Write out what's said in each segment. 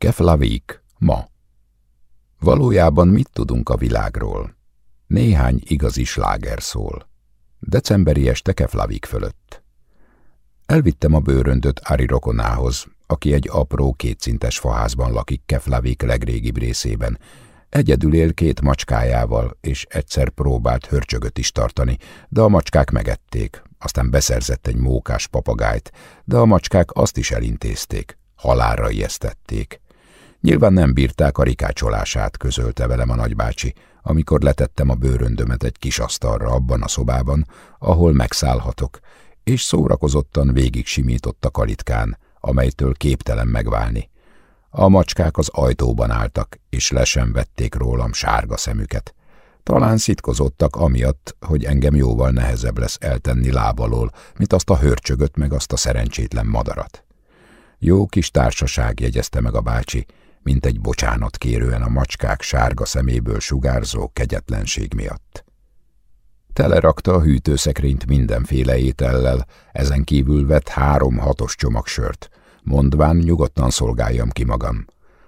Keflavik, ma. Valójában mit tudunk a világról? Néhány igazi sláger szól. Decemberi este Keflavik fölött. Elvittem a bőröndöt Ari rokonához, aki egy apró, kétszintes faházban lakik Keflavik legrégibb részében. Egyedül él két macskájával, és egyszer próbált hörcsögöt is tartani, de a macskák megették. Aztán beszerzett egy mókás papagájt, de a macskák azt is elintézték. Halálra ijesztették. Nyilván nem bírták a rikácsolását, közölte velem a nagybácsi, amikor letettem a bőröndömet egy kis asztalra abban a szobában, ahol megszállhatok, és szórakozottan végig simított a kalitkán, amelytől képtelen megválni. A macskák az ajtóban álltak, és le vették rólam sárga szemüket. Talán szitkozottak amiatt, hogy engem jóval nehezebb lesz eltenni lábalól, mint azt a hörcsögöt meg azt a szerencsétlen madarat. Jó kis társaság jegyezte meg a bácsi, mint egy bocsánat kérően a macskák sárga szeméből sugárzó kegyetlenség miatt. Telerakta a hűtőszekrényt mindenféle étellel, ezen kívül vett három hatos csomag sört, mondván nyugodtan szolgáljam ki magam.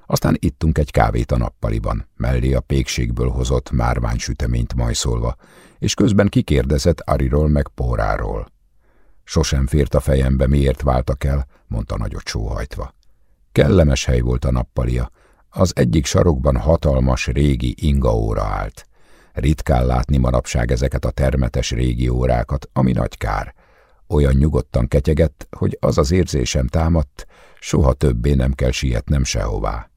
Aztán ittunk egy kávét a nappaliban, mellé a pékségből hozott márványsüteményt majszolva, és közben kikérdezett Ariról meg Póráról. Sosem fért a fejembe, miért váltak el, mondta nagyot sóhajtva. Kellemes hely volt a nappalia. Az egyik sarokban hatalmas régi ingaóra állt. Ritkán látni manapság ezeket a termetes régi órákat, ami nagy kár. Olyan nyugodtan ketyegett, hogy az az érzésem támadt, soha többé nem kell sietnem sehová.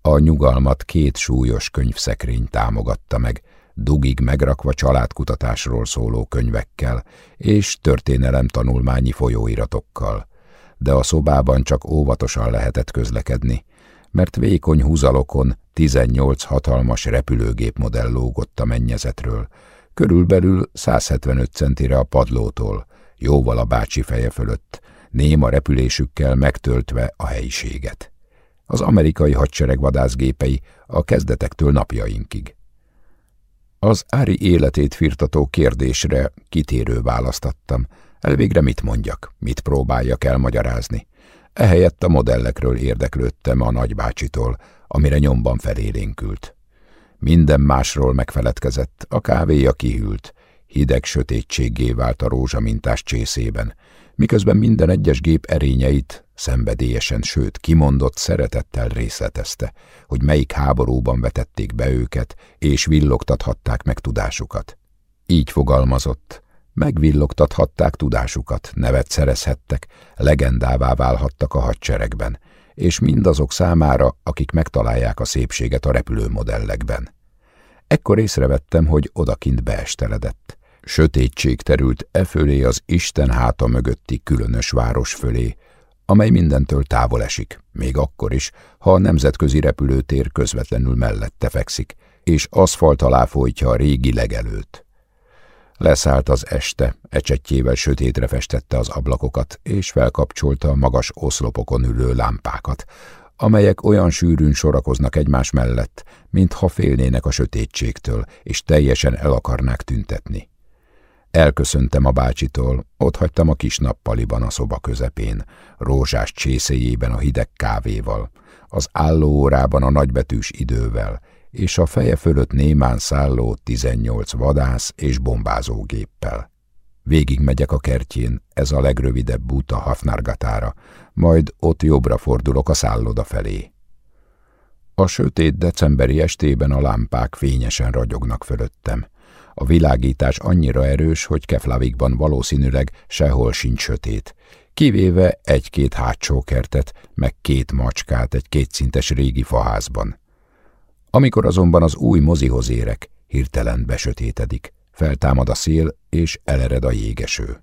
A nyugalmat két súlyos könyvszekrény támogatta meg, dugig megrakva családkutatásról szóló könyvekkel és történelem tanulmányi folyóiratokkal de a szobában csak óvatosan lehetett közlekedni, mert vékony húzalokon 18 hatalmas repülőgép modell lógott a mennyezetről, körülbelül 175 centire a padlótól, jóval a bácsi feje fölött, néma repülésükkel megtöltve a helyiséget. Az amerikai hadsereg vadászgépei a kezdetektől napjainkig. Az Ári életét firtató kérdésre kitérő választattam, Elvégre mit mondjak, mit próbáljak elmagyarázni. Ehelyett a modellekről érdeklődtem a nagybácsitól, amire nyomban felélénkült. Minden másról megfeledkezett, a kávéja kihűlt, hideg sötétséggé vált a rózsamintás csészében, miközben minden egyes gép erényeit szenvedélyesen, sőt kimondott szeretettel részletezte, hogy melyik háborúban vetették be őket, és villogtathatták meg tudásukat. Így fogalmazott, Megvillogtathatták tudásukat, nevet szerezhettek, legendává válhattak a hadseregben, és mindazok számára, akik megtalálják a szépséget a repülőmodellekben. Ekkor észrevettem, hogy odakint beesteledett. Sötétség terült e fölé az Isten háta mögötti különös város fölé, amely mindentől távol esik, még akkor is, ha a nemzetközi repülőtér közvetlenül mellette fekszik, és aszfalt alá folytja a régi legelőt. Leszállt az este, ecsetjével sötétre festette az ablakokat, és felkapcsolta a magas oszlopokon ülő lámpákat, amelyek olyan sűrűn sorakoznak egymás mellett, mintha félnének a sötétségtől, és teljesen el akarnák tüntetni. Elköszöntem a bácsitól, ott hagytam a kis nappaliban a szoba közepén, rózsás csészéjében a hideg kávéval, az állóórában a nagybetűs idővel, és a feje fölött némán szálló 18 vadász és bombázógéppel. Végig megyek a kertjén, ez a legrövidebb út a Hafnargatára, majd ott jobbra fordulok a szálloda felé. A sötét decemberi estében a lámpák fényesen ragyognak fölöttem. A világítás annyira erős, hogy Keflavikban valószínűleg sehol sincs sötét, kivéve egy-két hátsó kertet, meg két macskát egy kétszintes régi faházban. Amikor azonban az új mozihoz érek, hirtelen besötétedik, feltámad a szél, és elered a jégeső.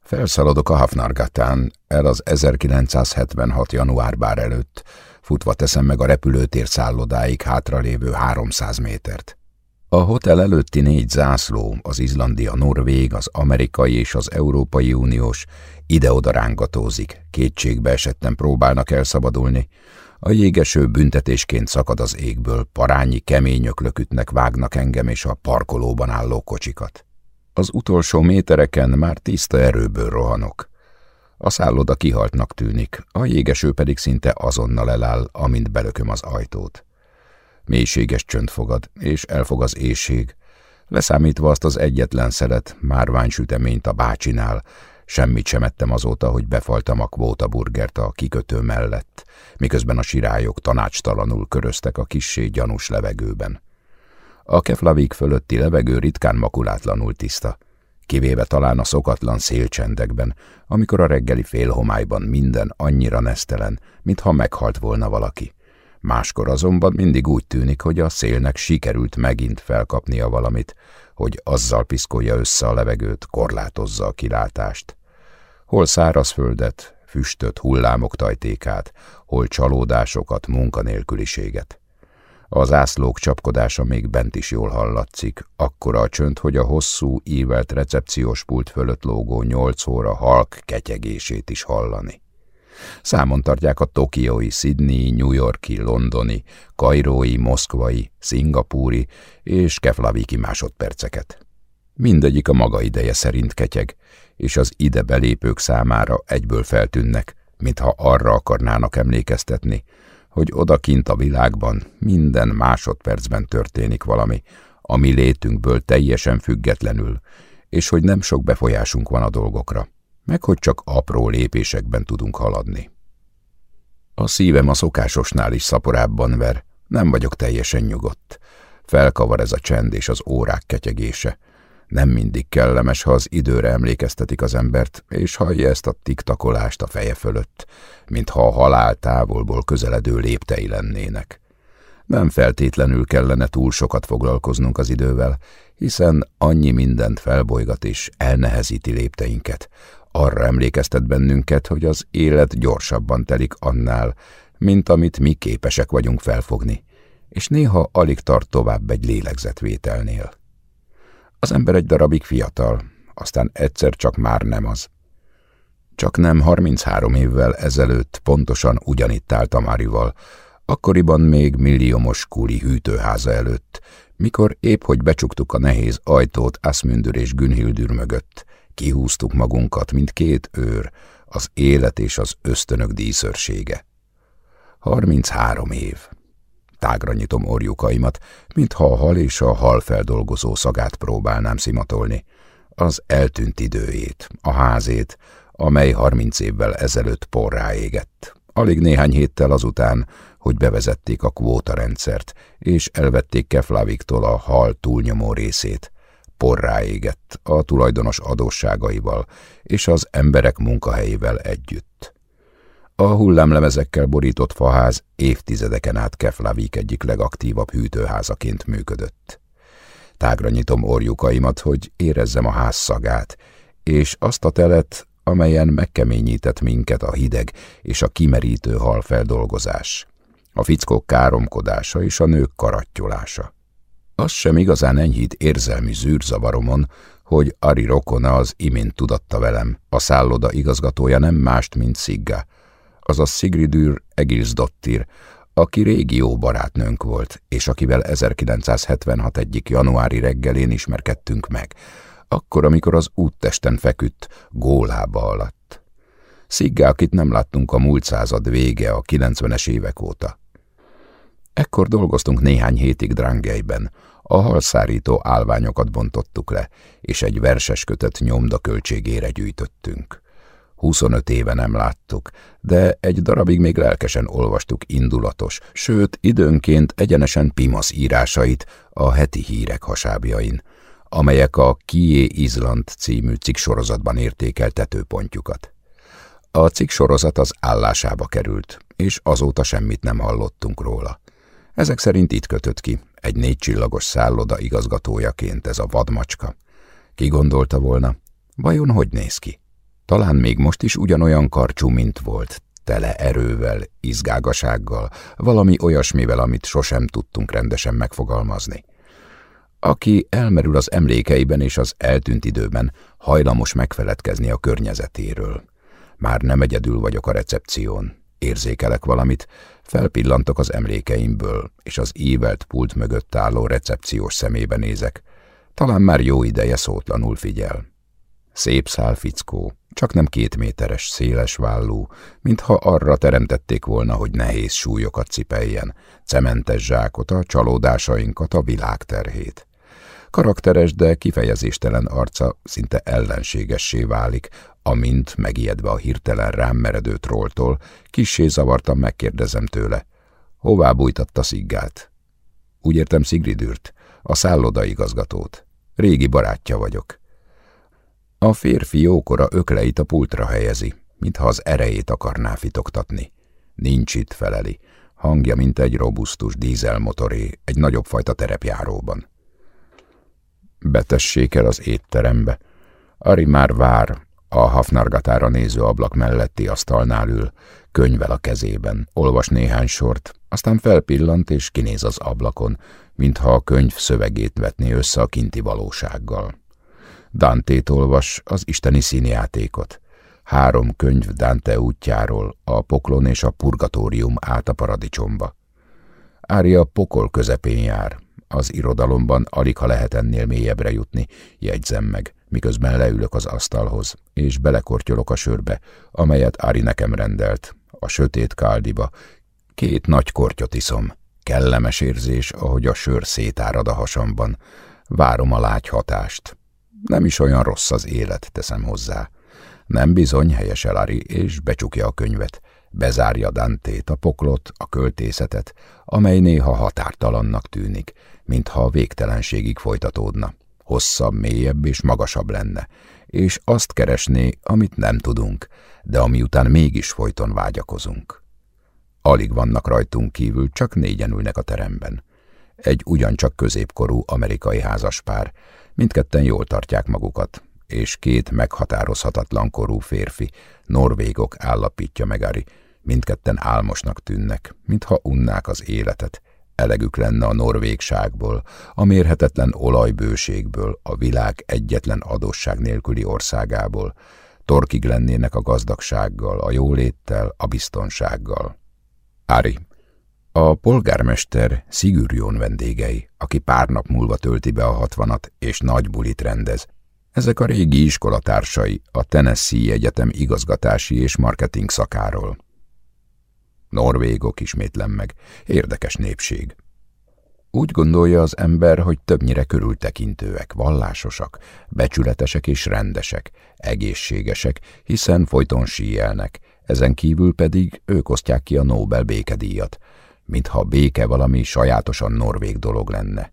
Felszaladok a Hafnargatán, el az 1976. január előtt, futva teszem meg a repülőtér szállodáig hátralévő 300 métert. A hotel előtti négy zászló, az izlandi, a norvég, az amerikai és az európai uniós ide-oda rángatózik, kétségbe esettem próbálnak elszabadulni, a jégeső büntetésként szakad az égből, parányi kemény öklökütnek vágnak engem és a parkolóban álló kocsikat. Az utolsó métereken már tiszta erőből rohanok. A szálloda kihaltnak tűnik, a jégeső pedig szinte azonnal eláll, amint belököm az ajtót. Mélységes csönd fogad, és elfog az éjség, leszámítva azt az egyetlen szelet, márványsüteményt a bácsinál, semmit sem ettem azóta, hogy befaltam a kvótaburgert a kikötő mellett, miközben a sirályok tanácstalanul köröztek a kissé gyanús levegőben. A keflavik fölötti levegő ritkán makulátlanul tiszta, kivéve talán a szokatlan szélcsendekben, amikor a reggeli félhomályban minden annyira nesztelen, mintha meghalt volna valaki. Máskor azonban mindig úgy tűnik, hogy a szélnek sikerült megint felkapnia valamit, hogy azzal piszkolja össze a levegőt, korlátozza a kilátást. Hol szárazföldet, füstöt, hullámok tajtékát, hol csalódásokat, munkanélküliséget. Az ászlók csapkodása még bent is jól hallatszik, akkora a csönd, hogy a hosszú, ívelt recepciós pult fölött lógó nyolc óra halk ketyegését is hallani. Számon tartják a tokiói, Sydney, New Yorki, londoni, kairói, moszkvai, szingapúri és keflaviki másodperceket. Mindegyik a maga ideje szerint ketyeg, és az ide belépők számára egyből feltűnnek, mintha arra akarnának emlékeztetni, hogy odakint a világban minden másodpercben történik valami, ami létünkből teljesen függetlenül, és hogy nem sok befolyásunk van a dolgokra, meg hogy csak apró lépésekben tudunk haladni. A szívem a szokásosnál is szaporábban ver, nem vagyok teljesen nyugodt. Felkavar ez a csend és az órák ketyegése, nem mindig kellemes, ha az időre emlékeztetik az embert, és hallja ezt a tiktakolást a feje fölött, mintha a halál távolból közeledő léptei lennének. Nem feltétlenül kellene túl sokat foglalkoznunk az idővel, hiszen annyi mindent felbolygat és elnehezíti lépteinket. Arra emlékeztet bennünket, hogy az élet gyorsabban telik annál, mint amit mi képesek vagyunk felfogni, és néha alig tart tovább egy lélegzetvételnél. Az ember egy darabig fiatal, aztán egyszer csak már nem az. Csak nem 33 évvel ezelőtt pontosan ugyanitt állt Márival, akkoriban még milliómos kúli hűtőháza előtt, mikor épp hogy becsuktuk a nehéz ajtót Asmündür és Günhildür mögött, kihúztuk magunkat, mint két őr, az élet és az ösztönök díszörsége. 33 év. Tágra nyitom orjukaimat, mintha a hal és a hal feldolgozó szagát próbálnám szimatolni. Az eltűnt időjét, a házét, amely harminc évvel ezelőtt porrá égett. Alig néhány héttel azután, hogy bevezették a kvótarendszert, és elvették Keflaviktól a hal túlnyomó részét. Porrá égett a tulajdonos adósságaival és az emberek munkahelyével együtt. A hullámlemezekkel borított faház évtizedeken át Keflavik egyik legaktívabb hűtőházaként működött. Tágra nyitom orjukaimat, hogy érezzem a ház szagát, és azt a telet, amelyen megkeményített minket a hideg és a kimerítő halfeldolgozás, a fickók káromkodása és a nők karattyolása. Az sem igazán enyhít érzelmi zűrzavaromon, hogy Ari rokona az imént tudatta velem, a szálloda igazgatója nem mást, mint Szigga, azaz Sigridur Egilsdottir, aki régi jó barátnőnk volt, és akivel 1976 egyik januári reggelén ismerkedtünk meg, akkor, amikor az úttesten feküdt, gólába alatt. Szigga, akit nem láttunk a múlt század vége, a 90-es évek óta. Ekkor dolgoztunk néhány hétig Drangeiben, a halszárító állványokat bontottuk le, és egy verses kötet nyomda költségére gyűjtöttünk. 25 éve nem láttuk, de egy darabig még lelkesen olvastuk indulatos, sőt, időnként egyenesen Pimasz írásait a heti hírek hasábjain, amelyek a Kié Izland című cikksorozatban értékelt tetőpontjukat. A cikksorozat az állásába került, és azóta semmit nem hallottunk róla. Ezek szerint itt kötött ki, egy négycsillagos szálloda igazgatójaként ez a vadmacska. Ki gondolta volna, vajon hogy néz ki? Talán még most is ugyanolyan karcsú, mint volt, tele erővel, izgágasággal, valami olyasmivel, amit sosem tudtunk rendesen megfogalmazni. Aki elmerül az emlékeiben és az eltűnt időben, hajlamos megfeledkezni a környezetéről. Már nem egyedül vagyok a recepción. Érzékelek valamit, felpillantok az emlékeimből, és az ívelt pult mögött álló recepciós szemébe nézek. Talán már jó ideje szótlanul figyel. Szép szál fickó, csak nem két méteres, széles vállú, mintha arra teremtették volna, hogy nehéz súlyokat cipeljen, cementes zsákot, a csalódásainkat, a világterhét. Karakteres, de kifejezéstelen arca szinte ellenségessé válik, amint, megijedve a hirtelen rám meredő trolltól, kissé zavartam megkérdezem tőle. Hová bújtatta Sziggát? Úgy értem Szigridűrt, a szállodaigazgatót. Régi barátja vagyok. A férfi jókora ökleit a pultra helyezi, mintha az erejét akarná fitoktatni. Nincs itt feleli, hangja, mint egy robusztus dízelmotoré egy nagyobb fajta terepjáróban. Betessék el az étterembe. Ari már vár, a hafnargatára néző ablak melletti asztalnál ül, könyvel a kezében, olvas néhány sort, aztán felpillant és kinéz az ablakon, mintha a könyv szövegét vetné össze a kinti valósággal. Dante-t olvas, az isteni színjátékot. Három könyv Dante útjáról, a poklon és a purgatórium át a paradicsomba. Ária pokol közepén jár, az irodalomban alig ha lehet ennél mélyebbre jutni, jegyzem meg, miközben leülök az asztalhoz, és belekortyolok a sörbe, amelyet Ári nekem rendelt, a sötét káldiba. Két nagy kortyot iszom. Kellemes érzés, ahogy a sör szétárad a hasamban. Várom a lágy hatást. Nem is olyan rossz az élet, teszem hozzá. Nem bizony, helyes Elari, és becsukja a könyvet. Bezárja Dantét, a poklot, a költészetet, amely néha határtalannak tűnik, mintha a végtelenségig folytatódna. Hosszabb, mélyebb és magasabb lenne, és azt keresné, amit nem tudunk, de ami után mégis folyton vágyakozunk. Alig vannak rajtunk kívül, csak négyen ülnek a teremben. Egy ugyancsak középkorú amerikai házaspár, mindketten jól tartják magukat, és két meghatározhatatlan korú férfi, norvégok állapítja meg Ari, mindketten álmosnak tűnnek, mintha unnák az életet, elegük lenne a norvégságból, a mérhetetlen olajbőségből, a világ egyetlen adósság nélküli országából, torkig lennének a gazdagsággal, a jóléttel, a biztonsággal. Ári, a polgármester Szigürjón vendégei, aki pár nap múlva tölti be a hatvanat és nagy bulit rendez. Ezek a régi iskolatársai a Tennessee Egyetem igazgatási és marketing szakáról. Norvégok ismétlem meg, érdekes népség. Úgy gondolja az ember, hogy többnyire körültekintőek, vallásosak, becsületesek és rendesek, egészségesek, hiszen folyton síjelnek, ezen kívül pedig ők osztják ki a Nobel békedíjat, mintha a béke valami sajátosan norvég dolog lenne.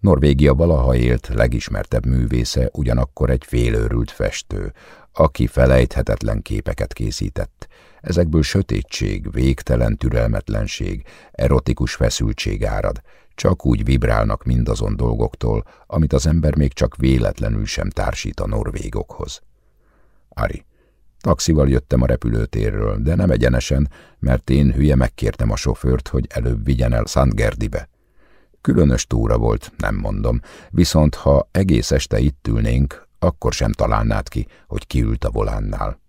Norvégia valaha élt legismertebb művésze ugyanakkor egy félőrült festő, aki felejthetetlen képeket készített. Ezekből sötétség, végtelen türelmetlenség, erotikus feszültség árad, csak úgy vibrálnak mindazon dolgoktól, amit az ember még csak véletlenül sem társít a norvégokhoz. Ari. Taxival jöttem a repülőtérről, de nem egyenesen, mert én hülye megkértem a sofőrt, hogy előbb vigyen el Szentgerdibe. Különös túra volt, nem mondom, viszont ha egész este itt ülnénk, akkor sem találnád ki, hogy kiült a volánnál.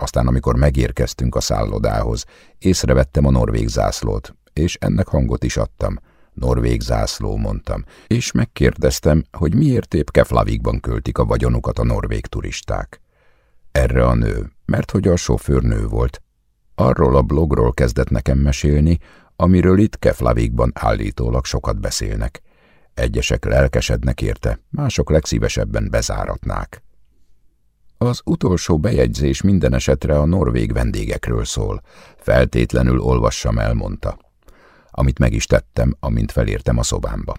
Aztán, amikor megérkeztünk a szállodához, észrevettem a norvég zászlót, és ennek hangot is adtam. Norvég zászló, mondtam, és megkérdeztem, hogy miért épp Keflavikban költik a vagyonukat a norvég turisták. Erre a nő, mert hogy a sofőr nő volt. Arról a blogról kezdett nekem mesélni, amiről itt Keflavikban állítólag sokat beszélnek. Egyesek lelkesednek érte, mások legszívesebben bezáratnák. Az utolsó bejegyzés minden esetre a norvég vendégekről szól. Feltétlenül olvassam el, mondta. Amit meg is tettem, amint felértem a szobámba.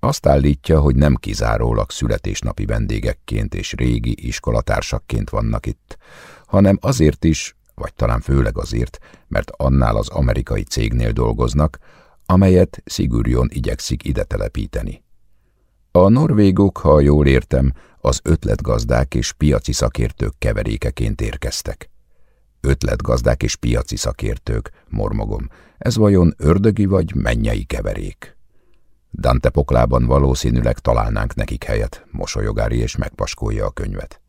Azt állítja, hogy nem kizárólag születésnapi vendégekként és régi iskolatársakként vannak itt, hanem azért is, vagy talán főleg azért, mert annál az amerikai cégnél dolgoznak, amelyet Sigurjon igyekszik ide telepíteni. A norvégok, ha jól értem, az ötletgazdák és piaci szakértők keverékeként érkeztek. Ötletgazdák és piaci szakértők, mormogom, ez vajon ördögi vagy mennyei keverék? Dante poklában valószínűleg találnánk nekik helyet, mosolyogári és megpaskolja a könyvet.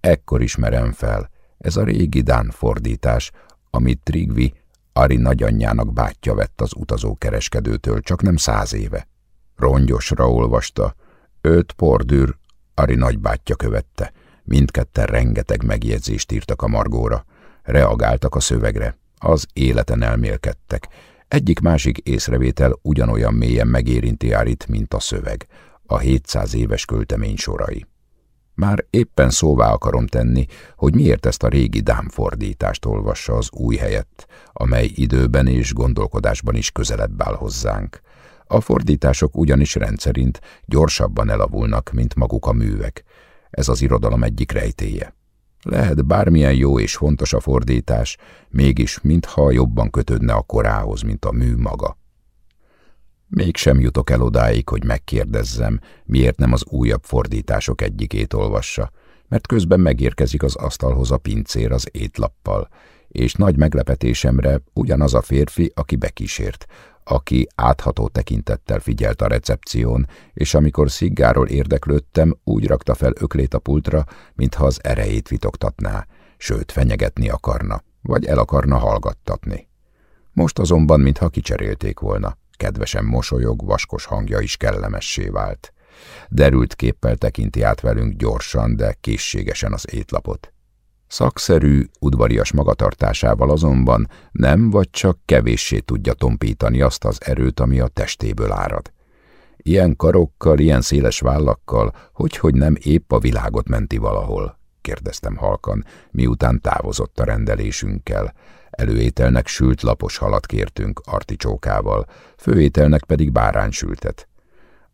Ekkor ismerem fel, ez a régi Dán fordítás, amit Trigvi, Ari nagyanyjának bátyja vett az utazókereskedőtől csak nem száz éve. Rongyosra olvasta, öt pordűr, Ari nagybátyja követte, Mindketten rengeteg megjegyzést írtak a margóra. Reagáltak a szövegre. Az életen elmélkedtek. Egyik-másik észrevétel ugyanolyan mélyen megérinti Árit, mint a szöveg. A 700 éves költemény sorai. Már éppen szóvá akarom tenni, hogy miért ezt a régi dámfordítást olvassa az új helyett, amely időben és gondolkodásban is közelebb áll hozzánk. A fordítások ugyanis rendszerint gyorsabban elavulnak, mint maguk a művek. Ez az irodalom egyik rejtéje. Lehet bármilyen jó és fontos a fordítás, mégis mintha jobban kötődne a korához, mint a mű maga. Mégsem jutok el odáig, hogy megkérdezzem, miért nem az újabb fordítások egyikét olvassa, mert közben megérkezik az asztalhoz a pincér az étlappal, és nagy meglepetésemre ugyanaz a férfi, aki bekísért, aki átható tekintettel figyelt a recepción, és amikor sziggáról érdeklődtem, úgy rakta fel öklét a pultra, mintha az erejét vitogtatná, sőt, fenyegetni akarna, vagy el akarna hallgattatni. Most azonban, mintha kicserélték volna kedvesen mosolyog, vaskos hangja is kellemessé vált. Derült képpel tekinti át velünk gyorsan, de készségesen az étlapot. Szakszerű, udvarias magatartásával azonban nem vagy csak kevéssé tudja tompítani azt az erőt, ami a testéből árad. Ilyen karokkal, ilyen széles vállakkal, hogy, hogy nem épp a világot menti valahol, kérdeztem halkan, miután távozott a rendelésünkkel, Előételnek sült lapos halat kértünk articsókával, főételnek pedig báránysültet.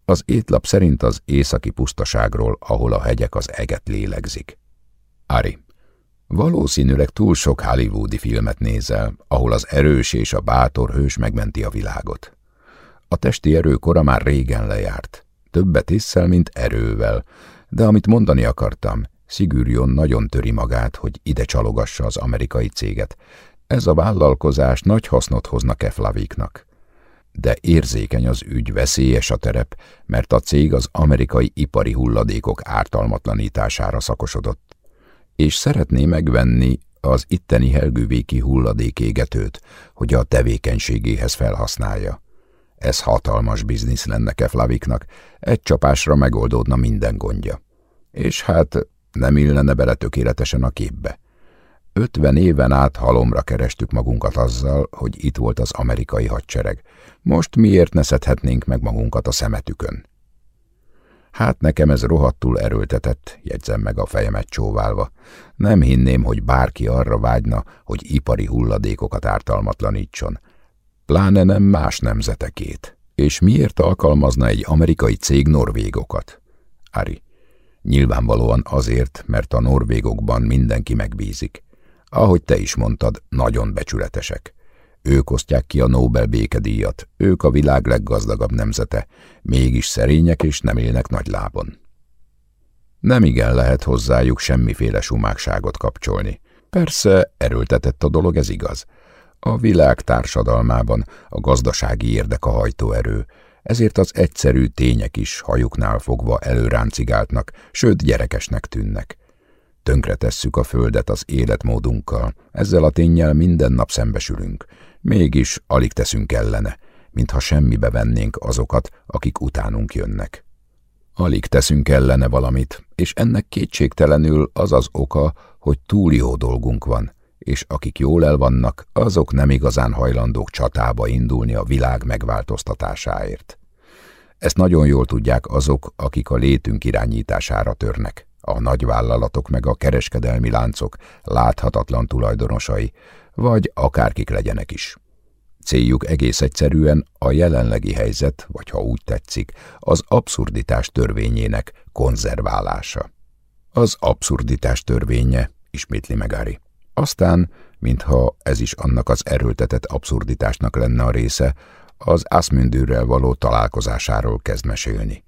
Az étlap szerint az északi pusztaságról, ahol a hegyek az eget lélegzik. Ari, valószínűleg túl sok hollywoodi filmet nézel, ahol az erős és a bátor hős megmenti a világot. A testi erő kora már régen lejárt. Többet iszel, mint erővel, de amit mondani akartam, Szigűrjon nagyon töri magát, hogy ide csalogassa az amerikai céget, ez a vállalkozás nagy hasznot hozna Keflaviknak. De érzékeny az ügy, veszélyes a terep, mert a cég az amerikai ipari hulladékok ártalmatlanítására szakosodott, és szeretné megvenni az itteni helgővéki hulladékégetőt, hogy a tevékenységéhez felhasználja. Ez hatalmas biznisz lenne Keflaviknak, egy csapásra megoldódna minden gondja. És hát nem illene bele tökéletesen a képbe. Ötven éven át halomra kerestük magunkat azzal, hogy itt volt az amerikai hadsereg. Most miért ne szedhetnénk meg magunkat a szemetükön? Hát nekem ez rohadtul erőltetett, jegyzem meg a fejemet csóválva. Nem hinném, hogy bárki arra vágyna, hogy ipari hulladékokat ártalmatlanítson. Pláne nem más nemzetekét. És miért alkalmazna egy amerikai cég norvégokat? Ari. Nyilvánvalóan azért, mert a norvégokban mindenki megbízik. Ahogy te is mondtad, nagyon becsületesek. Ők osztják ki a Nobel békedíjat, ők a világ leggazdagabb nemzete, mégis szerények és nem élnek nagy lábon. Nem igen lehet hozzájuk semmiféle sumákságot kapcsolni. Persze, erőltetett a dolog, ez igaz. A világ társadalmában a gazdasági érdek a hajtóerő, ezért az egyszerű tények is hajuknál fogva előráncigáltnak, sőt gyerekesnek tűnnek. Tönkretesszük a földet az életmódunkkal, ezzel a tényel minden nap szembesülünk, mégis alig teszünk ellene, mintha semmibe vennénk azokat, akik utánunk jönnek. Alig teszünk ellene valamit, és ennek kétségtelenül az az oka, hogy túl jó dolgunk van, és akik jól el vannak, azok nem igazán hajlandók csatába indulni a világ megváltoztatásáért. Ezt nagyon jól tudják azok, akik a létünk irányítására törnek a nagyvállalatok meg a kereskedelmi láncok láthatatlan tulajdonosai, vagy akárkik legyenek is. Céljuk egész egyszerűen a jelenlegi helyzet, vagy ha úgy tetszik, az abszurditás törvényének konzerválása. Az abszurditás törvénye, ismétli Megári. Aztán, mintha ez is annak az erőltetett abszurditásnak lenne a része, az Asmündürrel való találkozásáról kezd mesélni.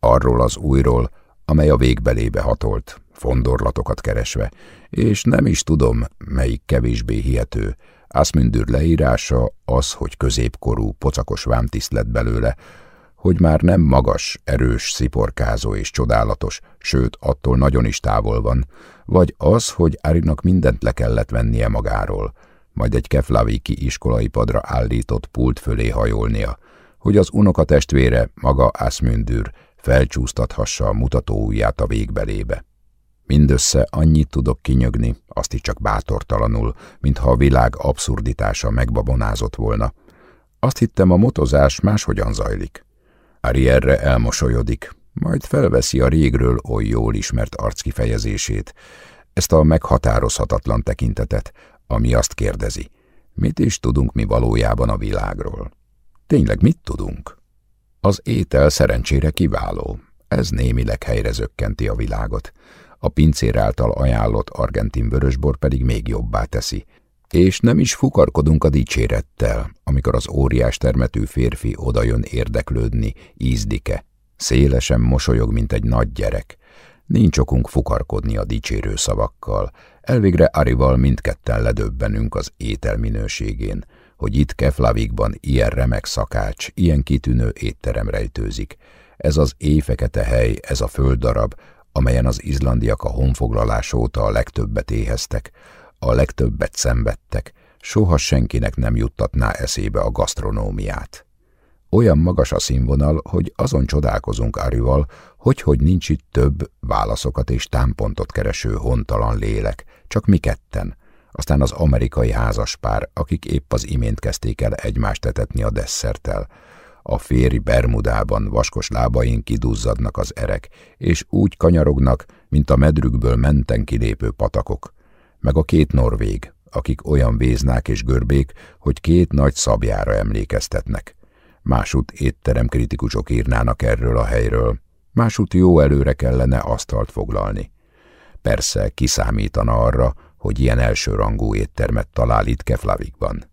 Arról az újról, amely a végbelébe hatolt, fondorlatokat keresve, és nem is tudom, melyik kevésbé hihető. Aszmündür leírása az, hogy középkorú, pocakos vámtiszt lett belőle, hogy már nem magas, erős, sziporkázó és csodálatos, sőt, attól nagyon is távol van, vagy az, hogy Árinak mindent le kellett vennie magáról, majd egy keflaviki iskolai padra állított pult fölé hajolnia, hogy az unokatestvére, maga Aszmündür felcsúsztathassa a mutatóujját a végbelébe. Mindössze annyit tudok kinyögni, azt is csak bátortalanul, mintha a világ abszurditása megbabonázott volna. Azt hittem, a motozás máshogyan zajlik. Arielre elmosolyodik, majd felveszi a régről oly jól ismert arckifejezését, ezt a meghatározhatatlan tekintetet, ami azt kérdezi, mit is tudunk mi valójában a világról. Tényleg mit tudunk? Az étel szerencsére kiváló, ez némileg helyre zökkenti a világot, a pincér által ajánlott argentin vörösbor pedig még jobbá teszi, és nem is fukarkodunk a dicsérettel, amikor az óriás termetű férfi odajön érdeklődni, ízdike, szélesen mosolyog, mint egy nagy gyerek. Nincs okunk fukarkodni a dicsérő szavakkal, elvégre Arival mindketten ledöbbenünk az étel minőségén, hogy itt Keflavikban ilyen remek szakács, ilyen kitűnő étterem rejtőzik. Ez az éjfekete hely, ez a földdarab, amelyen az izlandiak a honfoglalás óta a legtöbbet éheztek, a legtöbbet szenvedtek, soha senkinek nem juttatná eszébe a gasztronómiát. Olyan magas a színvonal, hogy azon csodálkozunk Arival, hogy hogy nincs itt több válaszokat és támpontot kereső hontalan lélek, csak mi ketten, aztán az amerikai házaspár, akik épp az imént kezdték el egymást etetni a desszertel. A féri bermudában vaskos lábain kiduzzadnak az erek, és úgy kanyarognak, mint a medrükből menten kilépő patakok. Meg a két norvég, akik olyan véznák és görbék, hogy két nagy szabjára emlékeztetnek. Másút étterem kritikusok írnának erről a helyről, másút jó előre kellene asztalt foglalni. Persze kiszámítana arra, hogy ilyen elsőrangú éttermet talál itt Keflavikban.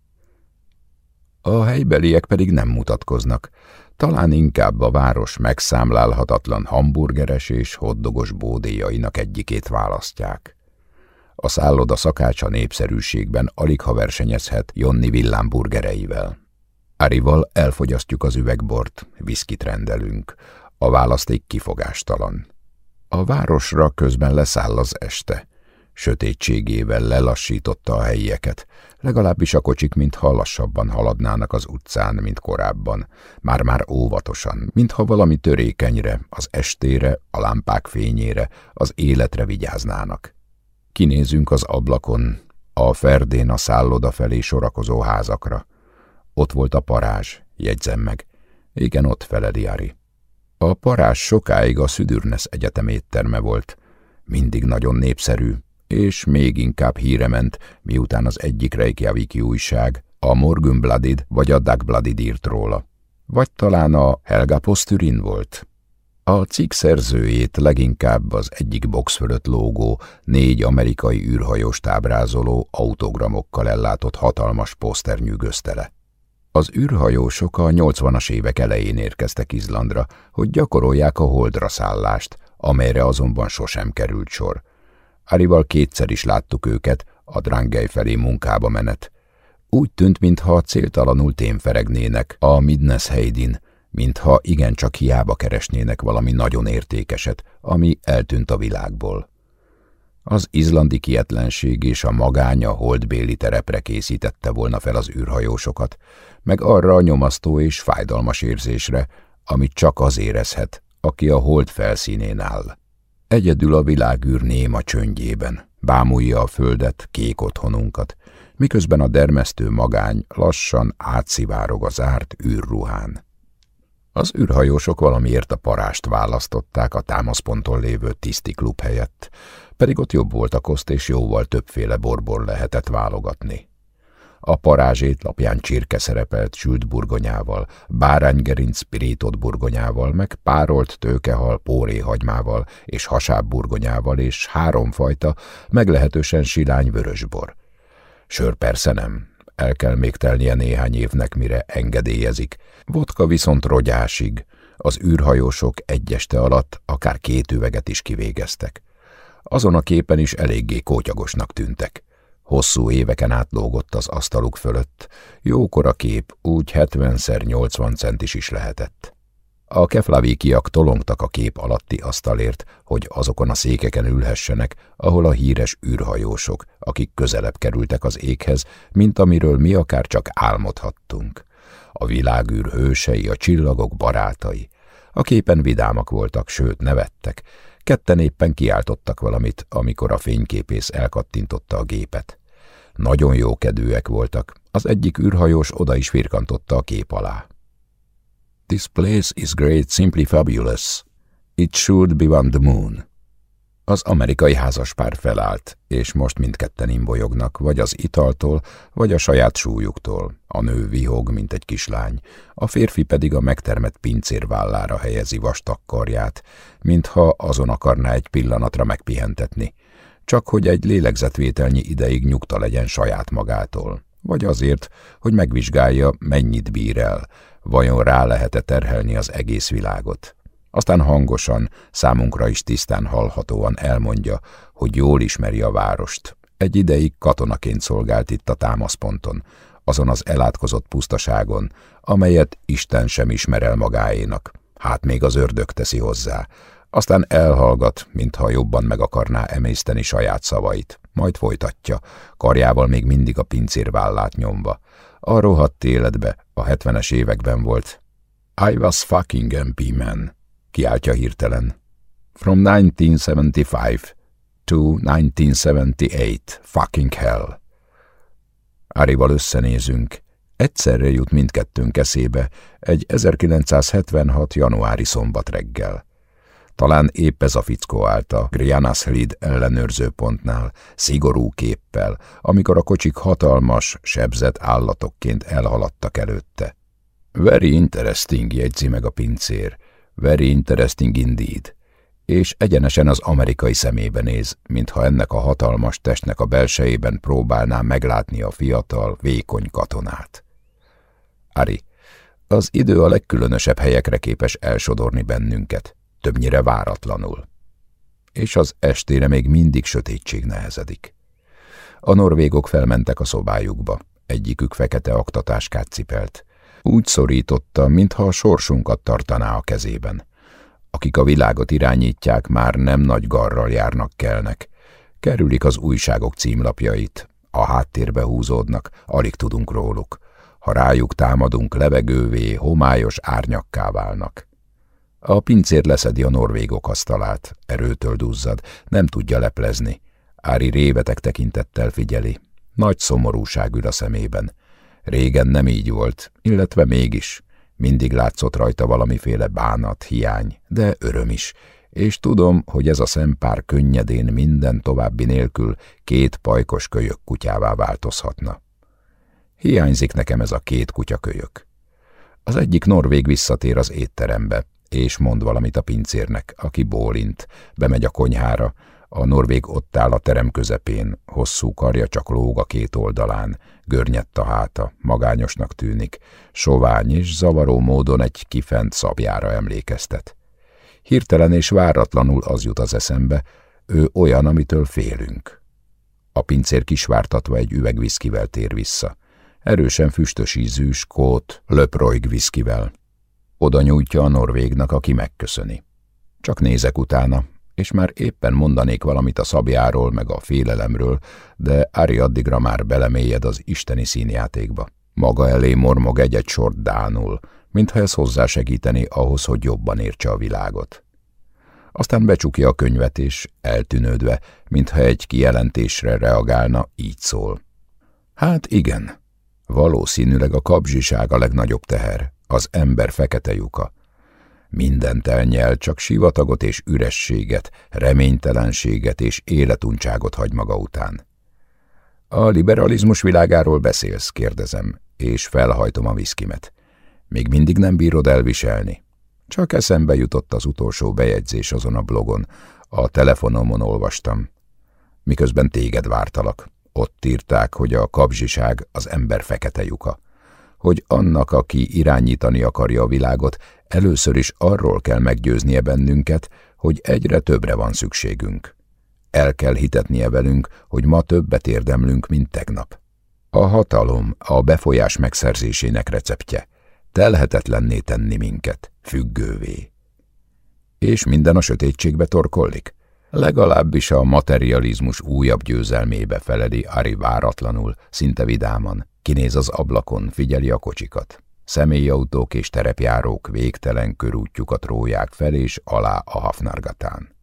A helybeliek pedig nem mutatkoznak, talán inkább a város megszámlálhatatlan hamburgeres és hoddogos bódéjainak egyikét választják. A szálloda szakácsa népszerűségben alig ha versenyezhet Jonni villámburgereivel. Árival elfogyasztjuk az üvegbort, viszkit rendelünk. A választék kifogástalan. A városra közben leszáll az este. Sötétségével lelassította a helyieket, legalábbis a kocsik mintha lassabban haladnának az utcán, mint korábban, már-már óvatosan, mintha valami törékenyre, az estére, a lámpák fényére, az életre vigyáznának. Kinézünk az ablakon, a ferdén a szálloda felé sorakozó házakra. Ott volt a parázs, jegyzem meg. Igen, ott feledi Ari. A parázs sokáig a Szüdürnesz Egyetem étterme volt. Mindig nagyon népszerű, és még inkább híre ment, miután az egyik Reykjaviki újság, a Morgunbladid vagy a Dagbladid írt róla. Vagy talán a Helga Posturin volt. A cikk szerzőjét leginkább az egyik box fölött lógó, négy amerikai űrhajóst ábrázoló autogramokkal ellátott hatalmas poszter nyűgözte le. Az űrhajósok a 80-as évek elején érkeztek Izlandra, hogy gyakorolják a holdra szállást, amelyre azonban sosem került sor. Arival kétszer is láttuk őket, a Drangely felé munkába menet. Úgy tűnt, mintha céltalanul témferegnének a Midnes Heidin, mintha igencsak hiába keresnének valami nagyon értékeset, ami eltűnt a világból. Az izlandi kietlenség és a magánya holdbéli terepre készítette volna fel az űrhajósokat, meg arra a nyomasztó és fájdalmas érzésre, amit csak az érezhet, aki a hold felszínén áll. Egyedül a világűr néma csöndjében, bámulja a földet, kék otthonunkat, miközben a dermesztő magány lassan átszivárog az árt űrruhán. Az űrhajósok valamiért a parást választották a támaszponton lévő tiszti klub helyett, pedig ott jobb volt a koszt és jóval többféle borból lehetett válogatni. A parázs étlapján csirke szerepelt sült burgonyával, báránygerinc pirított burgonyával, meg párolt tőkehal póréhagymával és hasább burgonyával, és háromfajta, meglehetősen silány vörösbor. Sör persze nem, el kell még telnie néhány évnek, mire engedélyezik. Vodka viszont rogyásig, az űrhajósok egy alatt akár két üveget is kivégeztek. Azon a képen is eléggé kótyagosnak tűntek. Hosszú éveken át lógott az asztaluk fölött. Jókora kép, úgy 70 80 centis is lehetett. A keflavíkiak tolongtak a kép alatti asztalért, hogy azokon a székeken ülhessenek, ahol a híres űrhajósok, akik közelebb kerültek az éghez, mint amiről mi akár csak álmodhattunk. A világűr hősei, a csillagok barátai. A képen vidámak voltak, sőt nevettek, Ketten éppen kiáltottak valamit, amikor a fényképész elkattintotta a gépet. Nagyon jó kedvűek voltak, az egyik űrhajós oda is firkantotta a kép alá. This place is great, simply fabulous. It should be on the moon. Az amerikai házaspár felállt, és most mindketten imbolyognak, vagy az italtól, vagy a saját súlyuktól. A nő vihog, mint egy kislány, a férfi pedig a megtermett pincér vállára helyezi vastag karját, mintha azon akarná egy pillanatra megpihentetni, csak hogy egy lélegzetvételnyi ideig nyugta legyen saját magától, vagy azért, hogy megvizsgálja, mennyit bír el, vajon rá lehet-e terhelni az egész világot. Aztán hangosan, számunkra is tisztán hallhatóan elmondja, hogy jól ismeri a várost. Egy ideig katonaként szolgált itt a támaszponton, azon az elátkozott pusztaságon, amelyet Isten sem ismer el magáénak. Hát még az ördög teszi hozzá. Aztán elhallgat, mintha jobban meg akarná emészteni saját szavait. Majd folytatja, karjával még mindig a pincér vállát nyomva. A rohadt életbe, a hetvenes években volt. I was fucking MP man kiáltja hirtelen. From 1975 to 1978, fucking hell. Árival összenézünk. Egyszerre jut mindkettőnk eszébe egy 1976. januári szombat reggel. Talán épp ez a fickó állt a Grianas Hrid ellenőrzőpontnál, szigorú képpel, amikor a kocsik hatalmas, sebzett állatokként elhaladtak előtte. Very interesting, jegyzi meg a pincér. Very interesting indeed. És egyenesen az amerikai szemébe néz, mintha ennek a hatalmas testnek a belsejében próbálná meglátni a fiatal, vékony katonát. Ari, az idő a legkülönösebb helyekre képes elsodorni bennünket, többnyire váratlanul. És az estére még mindig sötétség nehezedik. A norvégok felmentek a szobájukba, egyikük fekete aktatáskát cipelt, úgy szorította, mintha a sorsunkat tartaná a kezében. Akik a világot irányítják, már nem nagy garral járnak kelnek. Kerülik az újságok címlapjait, a háttérbe húzódnak, alig tudunk róluk. Ha rájuk támadunk, levegővé, homályos árnyakká válnak. A pincér leszedi a norvégok asztalát, erőtől duzzad, nem tudja leplezni. Ári révetek tekintettel figyeli. Nagy szomorúság ül a szemében. Régen nem így volt, illetve mégis. Mindig látszott rajta valamiféle bánat, hiány, de öröm is, és tudom, hogy ez a szempár könnyedén minden további nélkül két pajkos kölyök kutyává változhatna. Hiányzik nekem ez a két kutyakölyök. Az egyik norvég visszatér az étterembe, és mond valamit a pincérnek, aki bólint, bemegy a konyhára, a norvég ott áll a terem közepén, hosszú karja csak lóg a két oldalán, görnyett a háta, magányosnak tűnik, sovány és zavaró módon egy kifent szabjára emlékeztet. Hirtelen és váratlanul az jut az eszembe, ő olyan, amitől félünk. A pincér kisvártatva egy üveg viszkivel tér vissza. Erősen füstös ízű, skót, löproig viszkivel. Oda nyújtja a norvégnak, aki megköszöni. Csak nézek utána, és már éppen mondanék valamit a szabjáról meg a félelemről, de Ari addigra már belemélyed az isteni színjátékba. Maga elé mormog egy-egy sort dánul, mintha ez hozzásegíteni ahhoz, hogy jobban értse a világot. Aztán becsukja a könyvet, és eltűnődve, mintha egy kijelentésre reagálna, így szól. Hát igen, valószínűleg a kapzsiság a legnagyobb teher, az ember fekete lyuka. Mindent elnyel, csak sivatagot és ürességet, reménytelenséget és életuncságot hagy maga után. A liberalizmus világáról beszélsz, kérdezem, és felhajtom a viszkimet. Még mindig nem bírod elviselni. Csak eszembe jutott az utolsó bejegyzés azon a blogon, a telefonomon olvastam. Miközben téged vártalak. Ott írták, hogy a kapzsiság az ember fekete lyuka hogy annak, aki irányítani akarja a világot, először is arról kell meggyőznie bennünket, hogy egyre többre van szükségünk. El kell hitetnie velünk, hogy ma többet érdemlünk, mint tegnap. A hatalom a befolyás megszerzésének receptje. Telhetetlenné tenni minket, függővé. És minden a sötétségbe torkollik? Legalábbis a materializmus újabb győzelmébe feleli Ari váratlanul, szinte vidáman. Kinéz az ablakon, figyeli a kocsikat. Személyautók és terepjárók végtelen körútjukat róják fel és alá a Hafnargatán.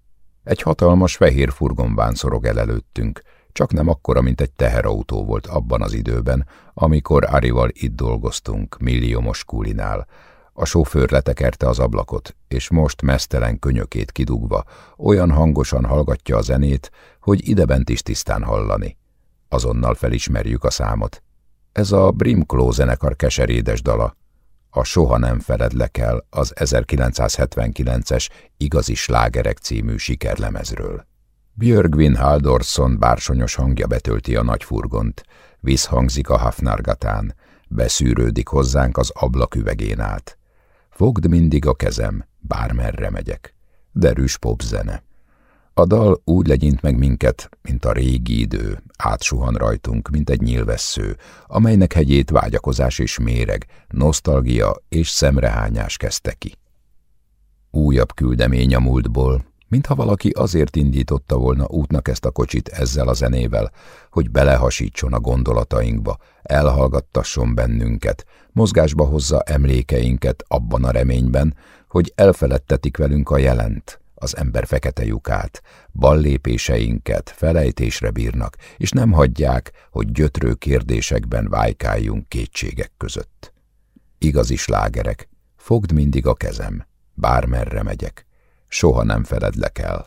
Egy hatalmas fehér furgonván szorog el előttünk, csak nem akkora, mint egy teherautó volt abban az időben, amikor Arival itt dolgoztunk, milliómos kulinál. A sofőr letekerte az ablakot, és most mesztelen könyökét kidugva, olyan hangosan hallgatja a zenét, hogy idebent is tisztán hallani. Azonnal felismerjük a számot. Ez a Brimkló zenekar keserédes dala. A Soha nem feledlek el az 1979-es Igazi slágerek című sikerlemezről. Björgvin Haldorsson bársonyos hangja betölti a nagy furgont, visszhangzik a hafnargatán, beszűrődik hozzánk az ablaküvegén át. Fogd mindig a kezem, bármerre megyek. Derűs popzene. A dal úgy legyint meg minket, mint a régi idő, átsuhan rajtunk, mint egy nyilvessző, amelynek hegyét vágyakozás és méreg, nosztalgia és szemrehányás kezdte ki. Újabb küldemény a múltból, mintha valaki azért indította volna útnak ezt a kocsit ezzel a zenével, hogy belehasítson a gondolatainkba, elhallgattasson bennünket, mozgásba hozza emlékeinket abban a reményben, hogy elfeledtetik velünk a jelent, az ember fekete lyukát, ballépéseinket felejtésre bírnak, és nem hagyják, hogy gyötrő kérdésekben vájkáljunk kétségek között. Igazi slágerek, fogd mindig a kezem, bármerre megyek, soha nem feledlek el.